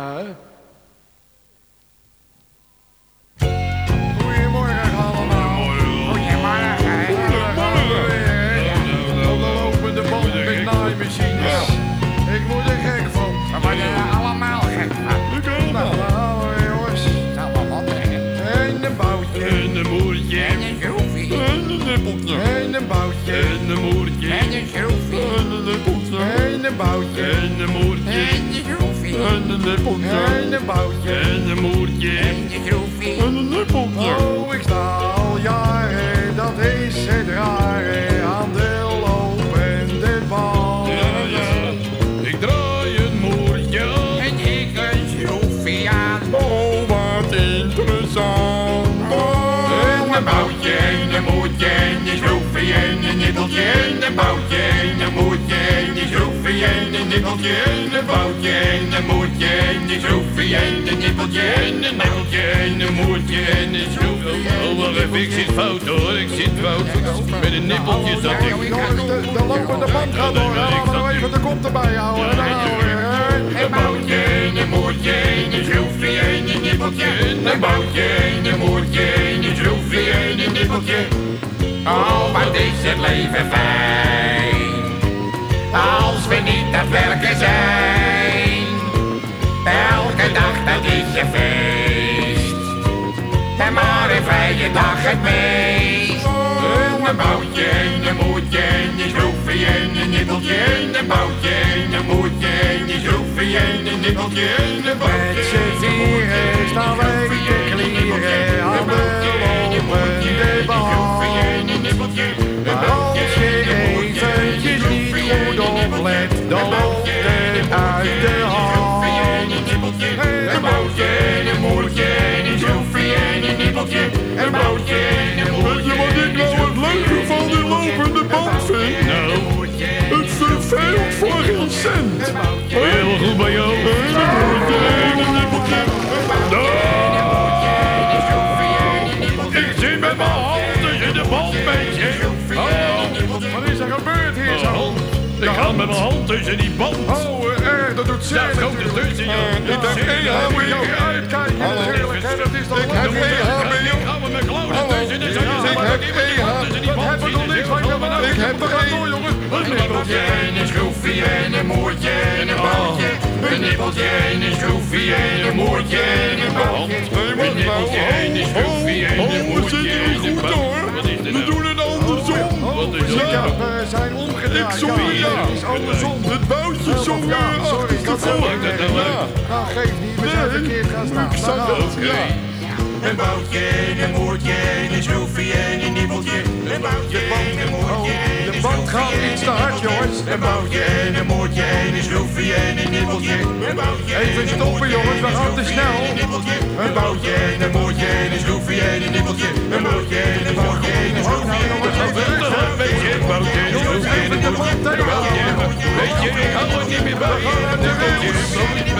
Huh? Goedemorgen allemaal. Goedemorgen. Op de lopende band met naaimachines. Ik word er gek van. We worden er allemaal gek van. Nou, daar jongens. Zal wel wat hè? En een boutje. En een moertje. En een schroefje. En een nippeltje. En een boutje. En een moertje. En een schroefje. En een nippeltje. En een boutje. En een moertje. En een schroefje. En een. En boutje. En een moertje. En een schroefje. En een nippeltje. Oh, ik sta al jaren, dat is het rare aan de lopende band. Ja, ja. Ik draai een moertje. En ik een schroefje aan. Oh, wat interessant. En een boutje, en een moertje, en een schroefje, en een nippeltje, en een boutje, en een nippeltje, en een boutje, en een moertje, en een schroefje, en een nippeltje, en een nageltje, en een moertje, en een schroefje. Oh, wacht even. Ik zit fout hoor. Ik zit fout. Met een nippeltje zat ik. De, de lopende band gaat door. Laten we nog even de kop erbij houden. Weer. Een boutje, en een moertje, en een schroefje, en een nippeltje, een boutje, en een moertje, en een schroefje, en een nippeltje. Oh, wat is het leven fijn, we niet aan het werken zijn. Elke dag dat is je feest, en maar een vrije dag het meest. En een boutje, en een moertje, en een schroefje, en een nippeltje, en een boutje, en een moertje, en een schroefje, en een nippeltje, en een boutje. Met z'n vieren staan wij te klieren aan de lopende cent. Heel goed bij jou. Ik zit met mijn handen in de band, beetje. Oh, Wat is er gebeurd hier zo? ik ga met mijn hand tussen die band. Oh, erg, dat doet zeer. Ja, grote tussen, ja. Ik ja. ook uitkijken hè, Dat is toch Ik heb één gaan we met klauwen tussen. Zeggen, Ik heb dat ik Dat band heb ik niks van gedaan. Ik heb door, jongens. Schroefje en een moertje en een boutje. Een nippeltje en een schroefje en een moertje en een boutje. Een nippeltje en een schroefje en een Oh, we moertje zitten en niet een boutje. hoor. We nou? doen het andersom. Wat is Ik er heb, nou? eh, zijn omgedraaid. Ik zong, ja. Het is andersom. Het boutje zong Ja, weer sorry, ik had achterstevoren. nou Ja. Nou, geef niet. We zijn verkeerd gaan staan. ik zag dat. we. Ja. Een boutje en een moertje en een schroefje en een nippeltje. Een boutje en een moertje en een band gaat iets en te een hard, jongens. Een boutje en een moertje en een schroefje en een nippeltje. Een boutje Even en een stoppen, jongens. We en een gaan te snel. en een nippeltje. Een boutje en een moertje en een schroefje en een nippeltje. Een boutje en een moertje en een schroefje en een nippeltje. Weet je, boutje, Jongens, even de band tegenhouden. Weet je, ik hou het niet meer bij. De rails.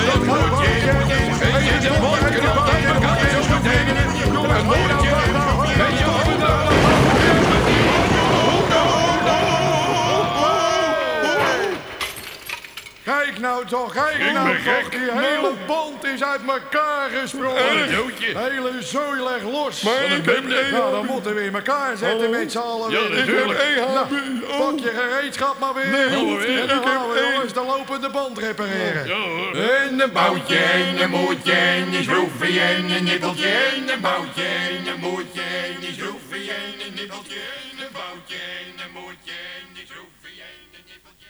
Dat gaat wel. Weet je, de band knalt uit Kijk nou toch, kijk Ik nou toch. gek. Die hele band is uit elkaar gesprongen. De hele zooi leg los. Maar ik heb Nou, dan moeten we in elkaar zetten met z'n allen. Ja, natuurlijk. Nou, pak je gereedschap maar weer. Nee, En dan ik gaan heb we jongens de lopende band repareren. Ja hoor. En een boutje en een moertje en een schroefje en een nippeltje en een boutje en een moertje en een schroefje en een nippeltje en een boutje en een moertje en een schroefje en een nippeltje.